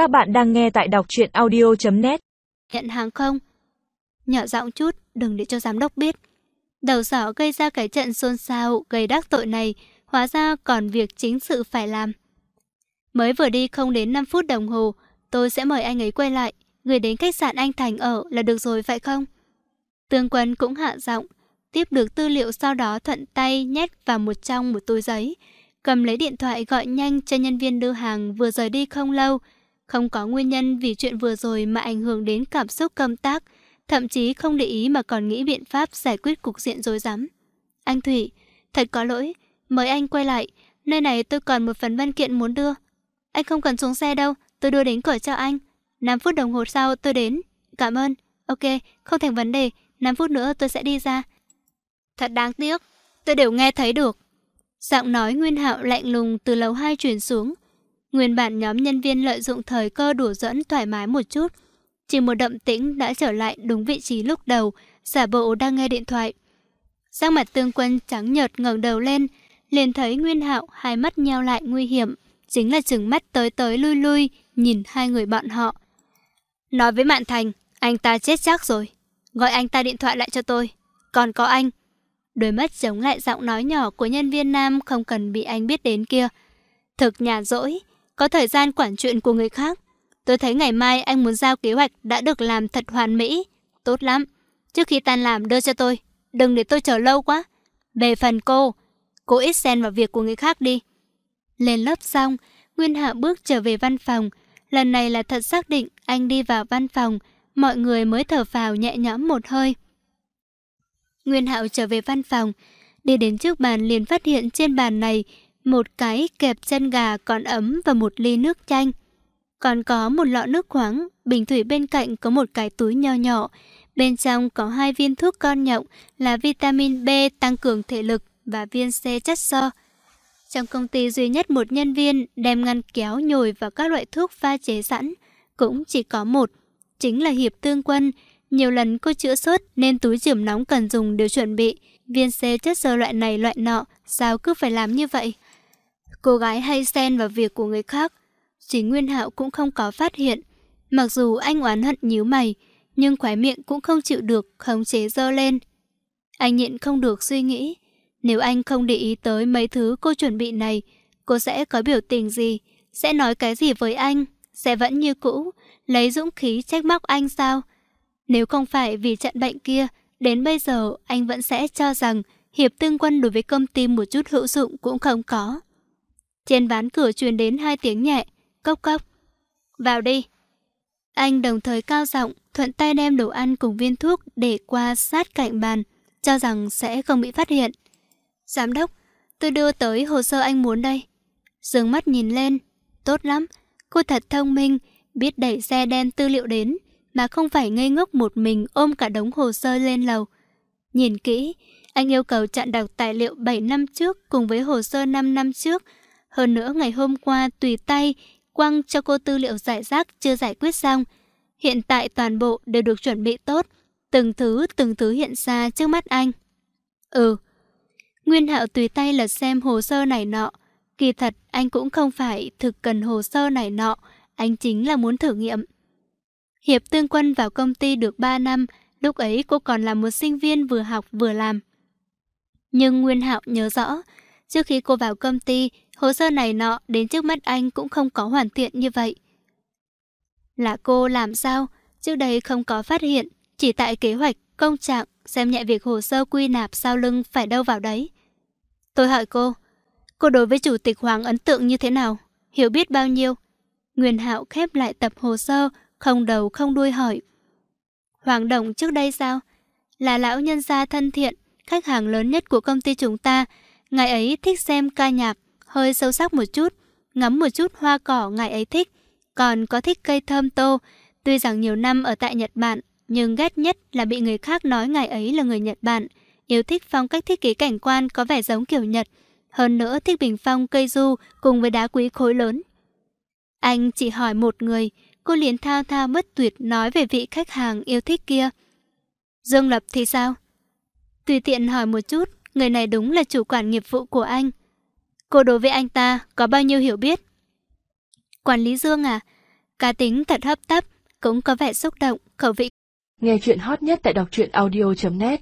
Các bạn đang nghe tại đọc truyện audio.net Nhận hàng không? Nhỏ giọng chút, đừng để cho giám đốc biết. Đầu sỏ gây ra cái trận xôn xao, gây đắc tội này, hóa ra còn việc chính sự phải làm. Mới vừa đi không đến 5 phút đồng hồ, tôi sẽ mời anh ấy quay lại, gửi đến khách sạn anh Thành ở là được rồi phải không? Tương Quân cũng hạ giọng, tiếp được tư liệu sau đó thuận tay nhét vào một trong một túi giấy, cầm lấy điện thoại gọi nhanh cho nhân viên đưa hàng vừa rời đi không lâu. Không có nguyên nhân vì chuyện vừa rồi mà ảnh hưởng đến cảm xúc công tác, thậm chí không để ý mà còn nghĩ biện pháp giải quyết cục diện rối rắm. Anh Thủy, thật có lỗi, mời anh quay lại, nơi này tôi còn một phần văn kiện muốn đưa. Anh không cần xuống xe đâu, tôi đưa đến cửa cho anh. 5 phút đồng hồ sau tôi đến. Cảm ơn. Ok, không thành vấn đề, 5 phút nữa tôi sẽ đi ra. Thật đáng tiếc, tôi đều nghe thấy được. Giọng nói Nguyên Hạo lạnh lùng từ lầu 2 truyền xuống. Nguyên bản nhóm nhân viên lợi dụng thời cơ đùa dẫn thoải mái một chút. Chỉ một động tĩnh đã trở lại đúng vị trí lúc đầu, giả bộ đang nghe điện thoại. sắc mặt tương quân trắng nhợt ngẩng đầu lên, liền thấy Nguyên Hạo hai mắt nheo lại nguy hiểm, chính là chừng mắt tới tới lui lui, nhìn hai người bọn họ. Nói với Mạn Thành, anh ta chết chắc rồi. Gọi anh ta điện thoại lại cho tôi. Còn có anh, Đôi mắt chống lại giọng nói nhỏ của nhân viên nam không cần bị anh biết đến kia. Thực nhà dỗi, có thời gian quản chuyện của người khác. Tôi thấy ngày mai anh muốn giao kế hoạch đã được làm thật hoàn mỹ. Tốt lắm. Trước khi tan làm đưa cho tôi. Đừng để tôi chờ lâu quá. Về phần cô, cô ít xen vào việc của người khác đi. Lên lớp xong, Nguyên Hạ bước trở về văn phòng. Lần này là thật xác định anh đi vào văn phòng, mọi người mới thở phào nhẹ nhõm một hơi. Nguyên Hạo trở về văn phòng, đi đến trước bàn liền phát hiện trên bàn này một cái kẹp chân gà còn ấm và một ly nước chanh. Còn có một lọ nước khoáng, bình thủy bên cạnh có một cái túi nho nhỏ. Bên trong có hai viên thuốc con nhộng là vitamin B tăng cường thể lực và viên C chất xơ. Trong công ty duy nhất một nhân viên đem ngăn kéo nhồi vào các loại thuốc pha chế sẵn, cũng chỉ có một, chính là Hiệp Tương Quân, nhiều lần cô chữa sốt nên túi chườm nóng cần dùng đều chuẩn bị. Viên C chất xơ loại này loại nọ, sao cứ phải làm như vậy? Cô gái hay xen vào việc của người khác. Chỉ Nguyên Hạo cũng không có phát hiện. Mặc dù anh oán hận nhíu mày, nhưng khóe miệng cũng không chịu được khống chế dơ lên. Anh nhịn không được suy nghĩ. Nếu anh không để ý tới mấy thứ cô chuẩn bị này, cô sẽ có biểu tình gì? Sẽ nói cái gì với anh? Sẽ vẫn như cũ, lấy dũng khí trách móc anh sao? Nếu không phải vì trận bệnh kia, đến bây giờ anh vẫn sẽ cho rằng hiệp tương quân đối với công ty một chút hữu dụng cũng không có. Trên ván cửa truyền đến hai tiếng nhẹ, cốc cốc. Vào đi. Anh đồng thời cao giọng, thuận tay đem đồ ăn cùng viên thuốc để qua sát cạnh bàn, cho rằng sẽ không bị phát hiện. Giám đốc, tôi đưa tới hồ sơ anh muốn đây. dường mắt nhìn lên, tốt lắm, cô thật thông minh, biết đẩy xe đem tư liệu đến mà không phải ngây ngốc một mình ôm cả đống hồ sơ lên lầu. Nhìn kỹ, anh yêu cầu chặn đọc tài liệu 7 năm trước cùng với hồ sơ 5 năm trước. Hơn nữa ngày hôm qua tùy tay quăng cho cô tư liệu giải rác chưa giải quyết xong. Hiện tại toàn bộ đều được chuẩn bị tốt, từng thứ từng thứ hiện ra trước mắt anh. Ừ, Nguyên Hạo tùy tay lật xem hồ sơ này nọ. Kỳ thật anh cũng không phải thực cần hồ sơ này nọ, anh chính là muốn thử nghiệm. Hiệp Tương Quân vào công ty được 3 năm, lúc ấy cô còn là một sinh viên vừa học vừa làm. Nhưng Nguyên Hạo nhớ rõ, trước khi cô vào công ty, hồ sơ này nọ đến trước mắt anh cũng không có hoàn thiện như vậy. Là cô làm sao? Trước đây không có phát hiện, chỉ tại kế hoạch, công trạng, xem nhẹ việc hồ sơ quy nạp sau lưng phải đâu vào đấy. Tôi hỏi cô, cô đối với Chủ tịch Hoàng ấn tượng như thế nào? Hiểu biết bao nhiêu? Nguyên Hạo khép lại tập hồ sơ, không đầu không đuôi hỏi. Hoàng Đồng trước đây sao? Là lão nhân gia thân thiện, khách hàng lớn nhất của công ty chúng ta. Ngài ấy thích xem ca nhạc, hơi sâu sắc một chút, ngắm một chút hoa cỏ ngài ấy thích. Còn có thích cây thơm tô, tuy rằng nhiều năm ở tại Nhật Bản, nhưng ghét nhất là bị người khác nói ngài ấy là người Nhật Bản. Yêu thích phong cách thiết kế cảnh quan có vẻ giống kiểu Nhật. Hơn nữa thích bình phong cây du cùng với đá quý khối lớn. Anh chỉ hỏi một người, cô liền thao thao bất tuyệt nói về vị khách hàng yêu thích kia. Dương Lập thì sao? Tùy tiện hỏi một chút, người này đúng là chủ quản nghiệp vụ của anh. Cô đối với anh ta có bao nhiêu hiểu biết? Quản lý Dương à? Cá tính thật hấp tấp, cũng có vẻ xúc động, khẩu vị. Nghe chuyện hot nhất tại đọc truyện audio.net